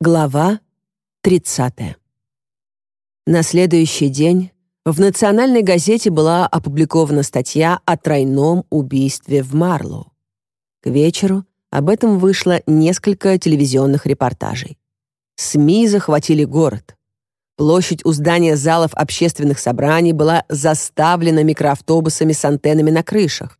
Глава 30. На следующий день в национальной газете была опубликована статья о тройном убийстве в Марлоу. К вечеру об этом вышло несколько телевизионных репортажей. СМИ захватили город. Площадь у здания залов общественных собраний была заставлена микроавтобусами с антеннами на крышах.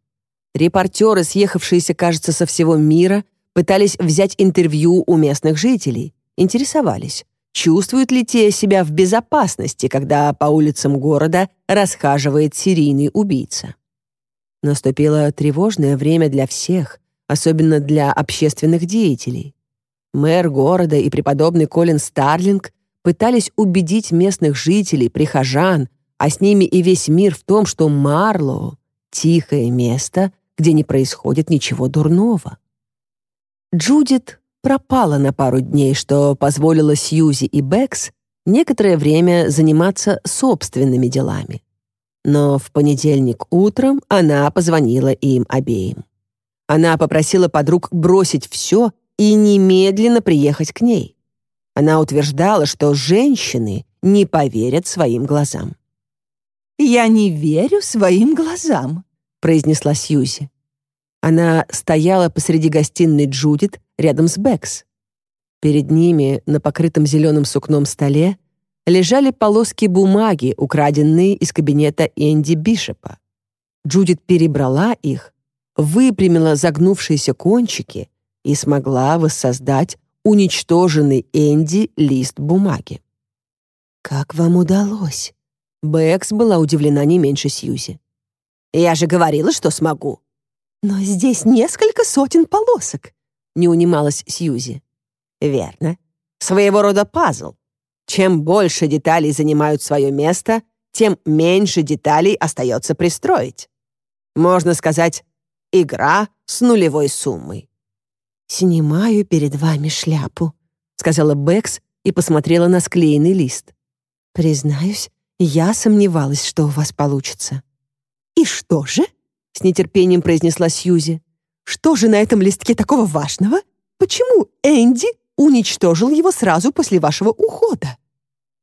Репортеры, съехавшиеся, кажется, со всего мира, пытались взять интервью у местных жителей, интересовались, чувствуют ли те себя в безопасности, когда по улицам города расхаживает серийный убийца. Наступило тревожное время для всех, особенно для общественных деятелей. Мэр города и преподобный Колин Старлинг пытались убедить местных жителей, прихожан, а с ними и весь мир в том, что Марлоу — тихое место, где не происходит ничего дурного. Джудит пропала на пару дней, что позволило Сьюзи и Бэкс некоторое время заниматься собственными делами. Но в понедельник утром она позвонила им обеим. Она попросила подруг бросить все и немедленно приехать к ней. Она утверждала, что женщины не поверят своим глазам. «Я не верю своим глазам», — произнесла Сьюзи. Она стояла посреди гостиной Джудит рядом с Бэкс. Перед ними на покрытом зеленым сукном столе лежали полоски бумаги, украденные из кабинета Энди Бишопа. Джудит перебрала их, выпрямила загнувшиеся кончики и смогла воссоздать уничтоженный Энди лист бумаги. «Как вам удалось?» Бэкс была удивлена не меньше Сьюзи. «Я же говорила, что смогу», «Но здесь несколько сотен полосок», — не унималась Сьюзи. «Верно. Своего рода пазл. Чем больше деталей занимают свое место, тем меньше деталей остается пристроить. Можно сказать, игра с нулевой суммой». «Снимаю перед вами шляпу», — сказала Бэкс и посмотрела на склеенный лист. «Признаюсь, я сомневалась, что у вас получится». «И что же?» С нетерпением произнесла Сьюзи. Что же на этом листке такого важного? Почему Энди уничтожил его сразу после вашего ухода?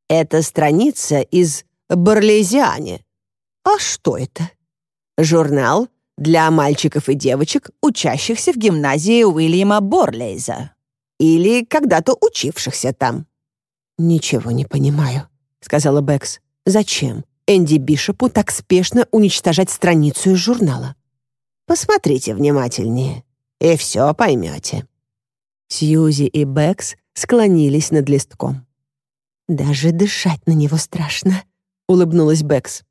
Это страница из Барлезиане. А что это? Журнал для мальчиков и девочек, учащихся в гимназии Уильяма Борлейза. Или когда-то учившихся там. «Ничего не понимаю», — сказала Бэкс. «Зачем? Энди Бишопу так спешно уничтожать страницу из журнала. Посмотрите внимательнее, и все поймете. Сьюзи и Бэкс склонились над листком. «Даже дышать на него страшно», — улыбнулась Бэкс.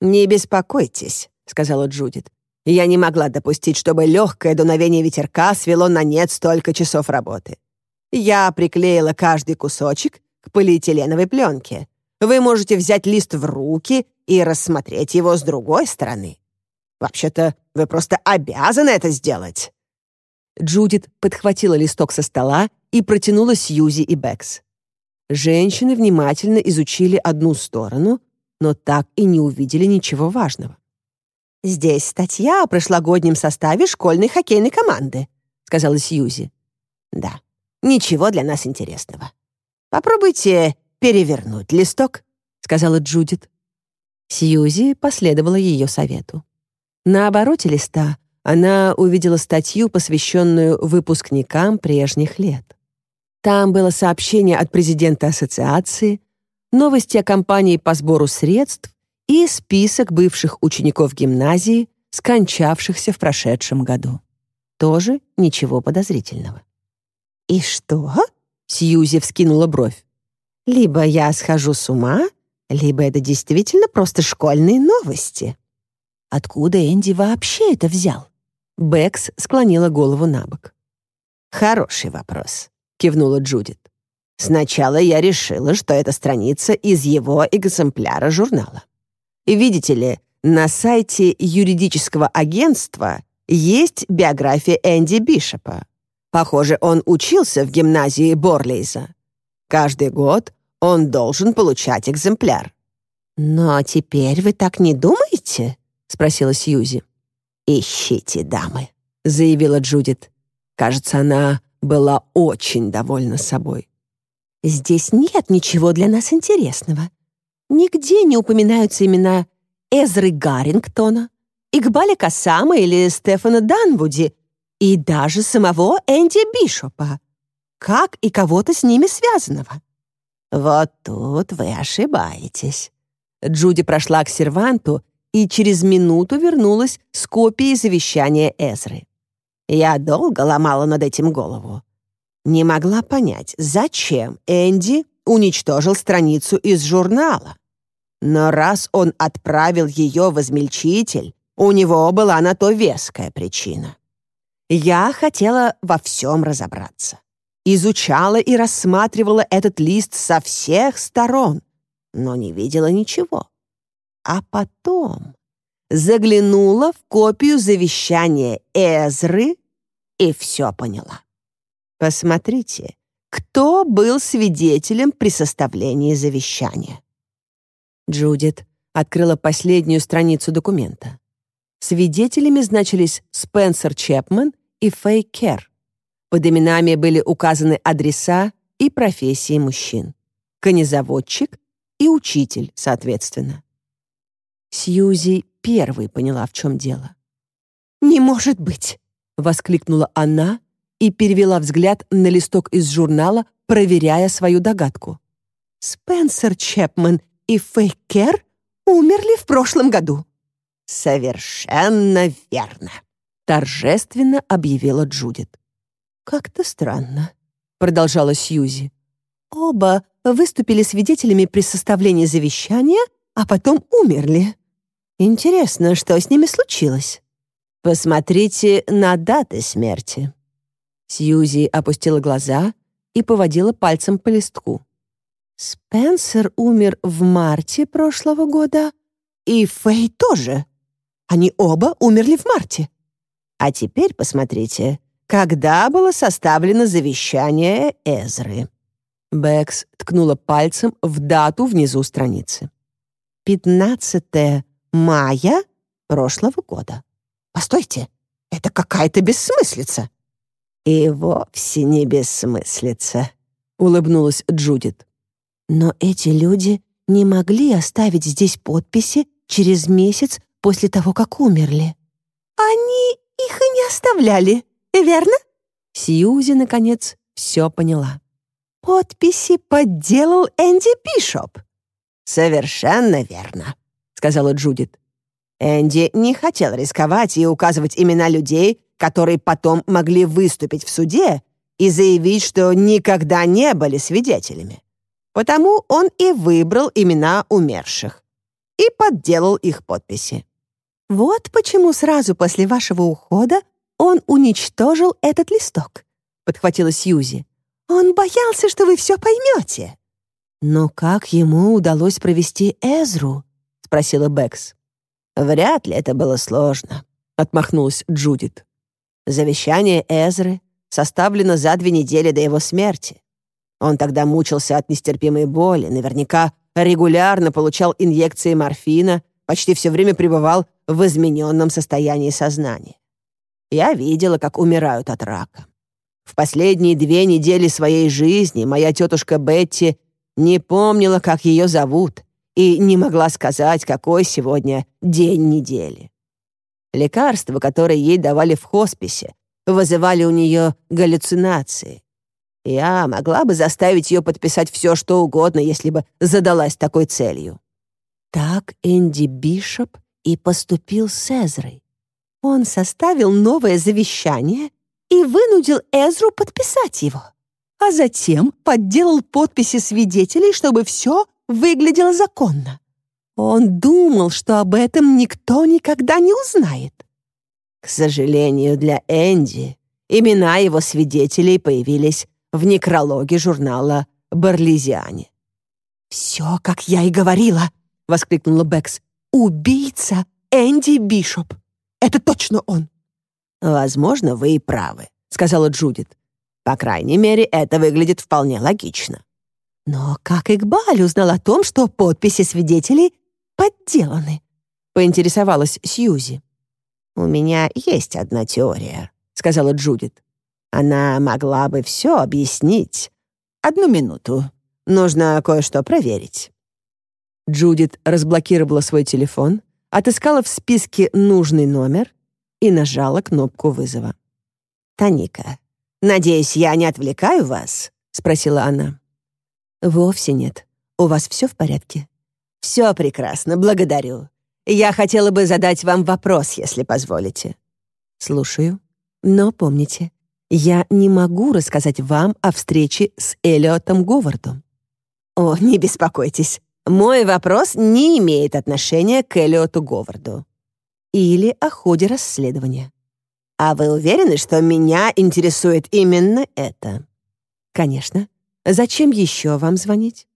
«Не беспокойтесь», — сказала Джудит. «Я не могла допустить, чтобы легкое дуновение ветерка свело на нет столько часов работы. Я приклеила каждый кусочек к полиэтиленовой пленке, вы можете взять лист в руки и рассмотреть его с другой стороны. Вообще-то, вы просто обязаны это сделать». Джудит подхватила листок со стола и протянула Сьюзи и Бэкс. Женщины внимательно изучили одну сторону, но так и не увидели ничего важного. «Здесь статья о прошлогоднем составе школьной хоккейной команды», — сказала Сьюзи. «Да, ничего для нас интересного. Попробуйте перевернуть листок», — сказала Джудит. Сьюзи последовала ее совету. На обороте листа она увидела статью, посвященную выпускникам прежних лет. Там было сообщение от президента ассоциации, новости о кампании по сбору средств и список бывших учеников гимназии, скончавшихся в прошедшем году. Тоже ничего подозрительного. «И что?» — Сьюзи вскинула бровь. Либо я схожу с ума, либо это действительно просто школьные новости. Откуда Энди вообще это взял? Бэкс склонила голову на бок. «Хороший вопрос», — кивнула Джудит. «Сначала я решила, что это страница из его экземпляра журнала. Видите ли, на сайте юридического агентства есть биография Энди Бишопа. Похоже, он учился в гимназии Борлейза. Каждый год он должен получать экземпляр». «Но теперь вы так не думаете?» — спросила Сьюзи. «Ищите, дамы», — заявила Джудит. Кажется, она была очень довольна собой. Здесь нет ничего для нас интересного. Нигде не упоминаются имена Эзры Гаррингтона, Игбаля Касама или Стефана Данвуди, и даже самого Энди Бишопа, как и кого-то с ними связанного. Вот тут вы ошибаетесь. Джуди прошла к серванту и через минуту вернулась с копией завещания Эзры. Я долго ломала над этим голову. Не могла понять, зачем Энди уничтожил страницу из журнала. Но раз он отправил ее в измельчитель, у него была на то веская причина. Я хотела во всем разобраться. Изучала и рассматривала этот лист со всех сторон, но не видела ничего. А потом заглянула в копию завещания Эзры и все поняла. Посмотрите, кто был свидетелем при составлении завещания. Джудит открыла последнюю страницу документа. Свидетелями значились Спенсер Чепман и Фэй Кер. Под именами были указаны адреса и профессии мужчин. Конезаводчик и учитель, соответственно. Сьюзи первой поняла, в чем дело. «Не может быть!» — воскликнула она и перевела взгляд на листок из журнала, проверяя свою догадку. «Спенсер Чепман и Фэй Кер умерли в прошлом году». «Совершенно верно», торжественно объявила Джудит. «Как-то странно», — продолжала Сьюзи. «Оба выступили свидетелями при составлении завещания, а потом умерли. Интересно, что с ними случилось?» «Посмотрите на даты смерти». Сьюзи опустила глаза и поводила пальцем по листку. «Спенсер умер в марте прошлого года, и Фэй тоже. Они оба умерли в марте». А теперь посмотрите, когда было составлено завещание Эзры. Бэкс ткнула пальцем в дату внизу страницы. 15 мая прошлого года. Постойте, это какая-то бессмыслица. И вовсе не бессмыслица, улыбнулась Джудит. Но эти люди не могли оставить здесь подписи через месяц после того, как умерли. Они их и не оставляли, верно?» Сьюзи, наконец, все поняла. «Подписи подделал Энди Бишоп». «Совершенно верно», — сказала Джудит. Энди не хотел рисковать и указывать имена людей, которые потом могли выступить в суде и заявить, что никогда не были свидетелями. Потому он и выбрал имена умерших и подделал их подписи. «Вот почему сразу после вашего ухода он уничтожил этот листок», — подхватила Сьюзи. «Он боялся, что вы все поймете». «Но как ему удалось провести Эзру?» — спросила Бэкс. «Вряд ли это было сложно», — отмахнулась Джудит. «Завещание Эзры составлено за две недели до его смерти. Он тогда мучился от нестерпимой боли, наверняка регулярно получал инъекции морфина, почти все время пребывал в измененном состоянии сознания. Я видела, как умирают от рака. В последние две недели своей жизни моя тетушка Бетти не помнила, как ее зовут, и не могла сказать, какой сегодня день недели. Лекарства, которые ей давали в хосписе, вызывали у нее галлюцинации. Я могла бы заставить ее подписать все, что угодно, если бы задалась такой целью. Так Энди Бишоп и поступил с Эзрой. Он составил новое завещание и вынудил Эзру подписать его, а затем подделал подписи свидетелей, чтобы все выглядело законно. Он думал, что об этом никто никогда не узнает. К сожалению для Энди, имена его свидетелей появились в некрологе журнала «Барлизиане». «Все, как я и говорила!» — воскликнула Бэкс. Убийца Энди Бишоп. Это точно он. Возможно, вы и правы, сказала Джудит. По крайней мере, это выглядит вполне логично. Но как Игбаль узнал о том, что подписи свидетелей подделаны? Поинтересовалась Сьюзи. У меня есть одна теория, сказала Джудит. Она могла бы все объяснить, одну минуту. Нужно кое-что проверить». Джудит разблокировала свой телефон, отыскала в списке нужный номер и нажала кнопку вызова. «Таника, надеюсь, я не отвлекаю вас?» — спросила она. «Вовсе нет. У вас все в порядке?» «Все прекрасно, благодарю. Я хотела бы задать вам вопрос, если позволите». «Слушаю. Но помните, я не могу рассказать вам о встрече с Элиотом Говардом». «О, не беспокойтесь. Мой вопрос не имеет отношения к Элиоту Говарду. Или о ходе расследования. А вы уверены, что меня интересует именно это? Конечно. Зачем еще вам звонить?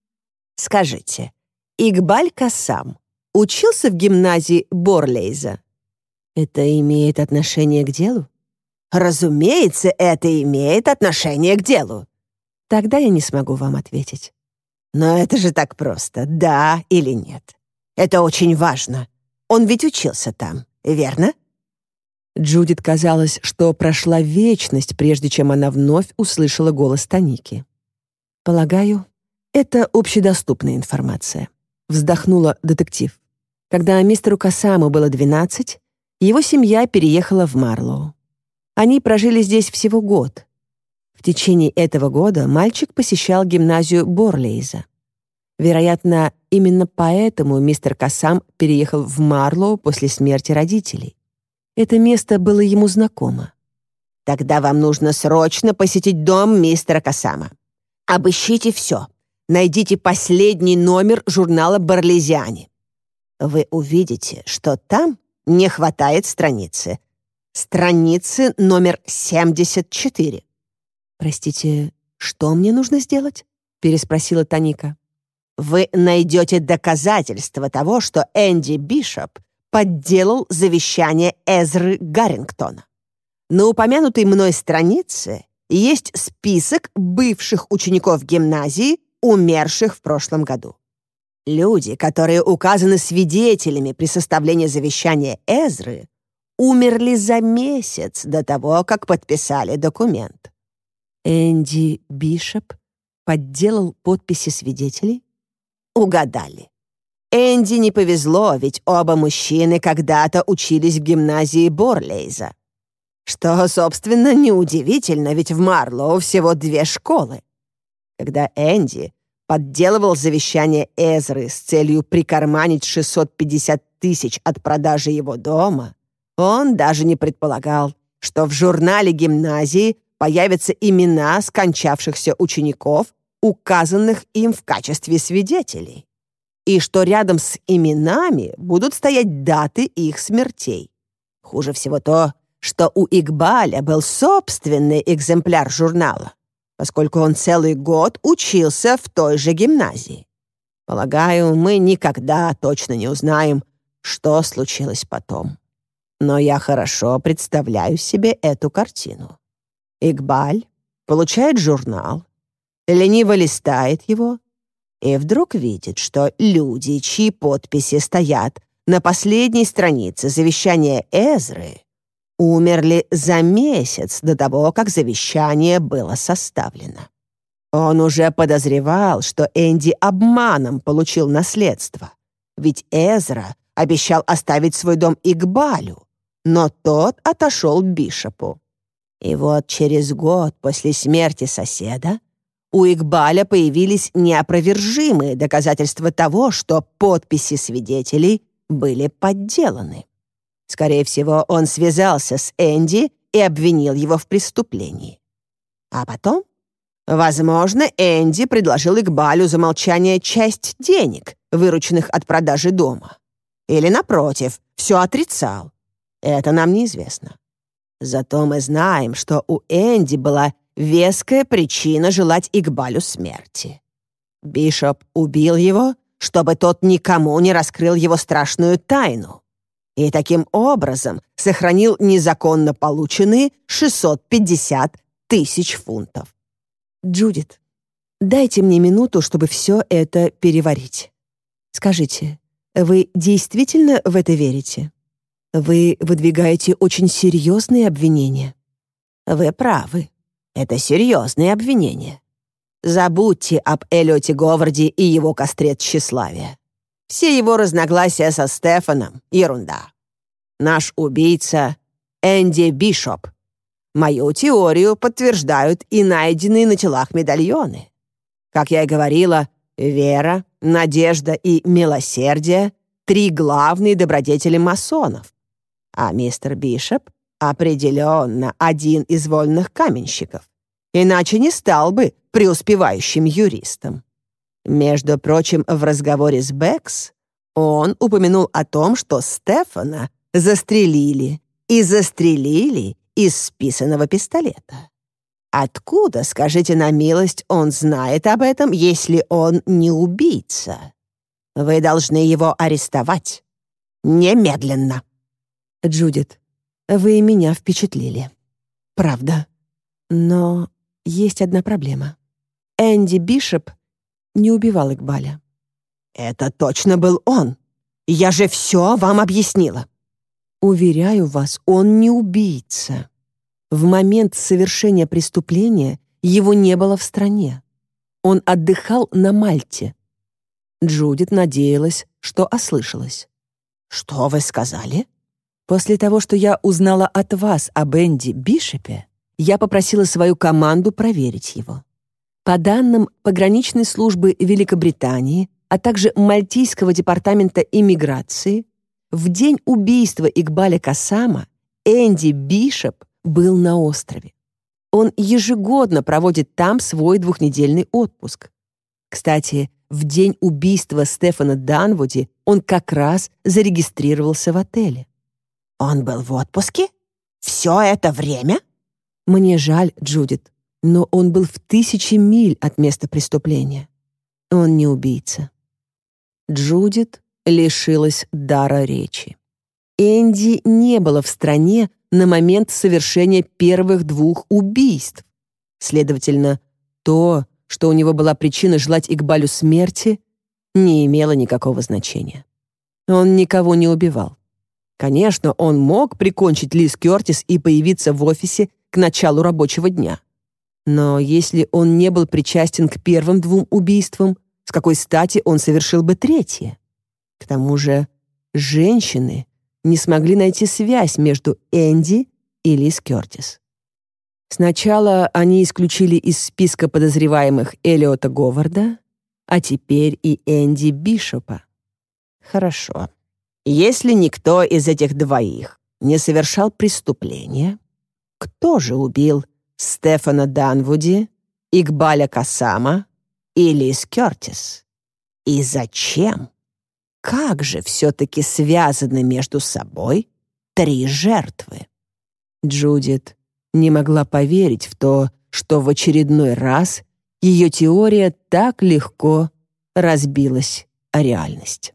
Скажите, Игбаль Касам учился в гимназии Борлейза? Это имеет отношение к делу? Разумеется, это имеет отношение к делу. Тогда я не смогу вам ответить. Но это же так просто, да или нет. Это очень важно. Он ведь учился там, верно? Джудит казалось, что прошла вечность, прежде чем она вновь услышала голос Таники. «Полагаю, это общедоступная информация», — вздохнула детектив. Когда мистеру Касаму было 12, его семья переехала в Марлоу. Они прожили здесь всего год, в течение этого года мальчик посещал гимназию Борлейза. Вероятно, именно поэтому мистер Кассам переехал в Марлоу после смерти родителей. Это место было ему знакомо. «Тогда вам нужно срочно посетить дом мистера Кассама. Обыщите все. Найдите последний номер журнала «Барлезиане». Вы увидите, что там не хватает страницы. Страницы номер 74. «Простите, что мне нужно сделать?» — переспросила Таника. «Вы найдете доказательства того, что Энди Бишоп подделал завещание Эзры Гаррингтона. На упомянутой мной странице есть список бывших учеников гимназии, умерших в прошлом году. Люди, которые указаны свидетелями при составлении завещания Эзры, умерли за месяц до того, как подписали документ. Энди Бишоп подделал подписи свидетелей? Угадали. Энди не повезло, ведь оба мужчины когда-то учились в гимназии Борлейза. Что, собственно, неудивительно, ведь в Марлоу всего две школы. Когда Энди подделывал завещание Эзры с целью прикарманить 650 тысяч от продажи его дома, он даже не предполагал, что в журнале гимназии появятся имена скончавшихся учеников, указанных им в качестве свидетелей, и что рядом с именами будут стоять даты их смертей. Хуже всего то, что у Игбаля был собственный экземпляр журнала, поскольку он целый год учился в той же гимназии. Полагаю, мы никогда точно не узнаем, что случилось потом. Но я хорошо представляю себе эту картину. Игбаль получает журнал, лениво листает его и вдруг видит, что люди, чьи подписи стоят на последней странице завещания Эзры, умерли за месяц до того, как завещание было составлено. Он уже подозревал, что Энди обманом получил наследство, ведь Эзра обещал оставить свой дом Игбалю, но тот отошел Бишопу. И вот через год после смерти соседа у Игбаля появились неопровержимые доказательства того, что подписи свидетелей были подделаны. Скорее всего, он связался с Энди и обвинил его в преступлении. А потом, возможно, Энди предложил Игбалю за молчание часть денег, вырученных от продажи дома. Или, напротив, все отрицал. Это нам неизвестно. Зато мы знаем, что у Энди была веская причина желать Игбалю смерти. Бишоп убил его, чтобы тот никому не раскрыл его страшную тайну. И таким образом сохранил незаконно полученные 650 тысяч фунтов. «Джудит, дайте мне минуту, чтобы все это переварить. Скажите, вы действительно в это верите?» Вы выдвигаете очень серьезные обвинения. Вы правы. Это серьезные обвинения. Забудьте об Эллиоте Говарде и его кострет тщеславия. Все его разногласия со Стефаном — ерунда. Наш убийца — Энди Бишоп. Мою теорию подтверждают и найденные на телах медальоны. Как я и говорила, вера, надежда и милосердие — три главные добродетели масонов. А мистер Бишоп определенно один из вольных каменщиков иначе не стал бы преуспевающим юристом. Между прочим, в разговоре с Бэкс он упомянул о том, что Стефана застрелили и застрелили из списанного пистолета. Откуда, скажите на милость, он знает об этом, если он не убийца? Вы должны его арестовать. Немедленно. Джудит, вы меня впечатлили. Правда. Но есть одна проблема. Энди Бишоп не убивал Игбаля. «Это точно был он! Я же все вам объяснила!» «Уверяю вас, он не убийца. В момент совершения преступления его не было в стране. Он отдыхал на Мальте». Джудит надеялась, что ослышалась. «Что вы сказали?» «После того, что я узнала от вас об Энди Бишопе, я попросила свою команду проверить его. По данным пограничной службы Великобритании, а также Мальтийского департамента иммиграции, в день убийства Игбаля Касама Энди Бишоп был на острове. Он ежегодно проводит там свой двухнедельный отпуск. Кстати, в день убийства Стефана Данвуди он как раз зарегистрировался в отеле. «Он был в отпуске? Все это время?» Мне жаль, Джудит, но он был в тысячи миль от места преступления. Он не убийца. Джудит лишилась дара речи. Энди не было в стране на момент совершения первых двух убийств. Следовательно, то, что у него была причина желать Игбалю смерти, не имело никакого значения. Он никого не убивал. Конечно, он мог прикончить Лиз Кёртис и появиться в офисе к началу рабочего дня. Но если он не был причастен к первым двум убийствам, с какой стати он совершил бы третье? К тому же женщины не смогли найти связь между Энди и Лиз Кёртис. Сначала они исключили из списка подозреваемых Элиота Говарда, а теперь и Энди Бишопа. Хорошо. Если никто из этих двоих не совершал преступления, кто же убил Стефана Данвуди, Игбаля Касама и Лиз Кёртис? И зачем? Как же все-таки связаны между собой три жертвы? Джудит не могла поверить в то, что в очередной раз ее теория так легко разбилась о реальность.